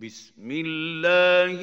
بسم الله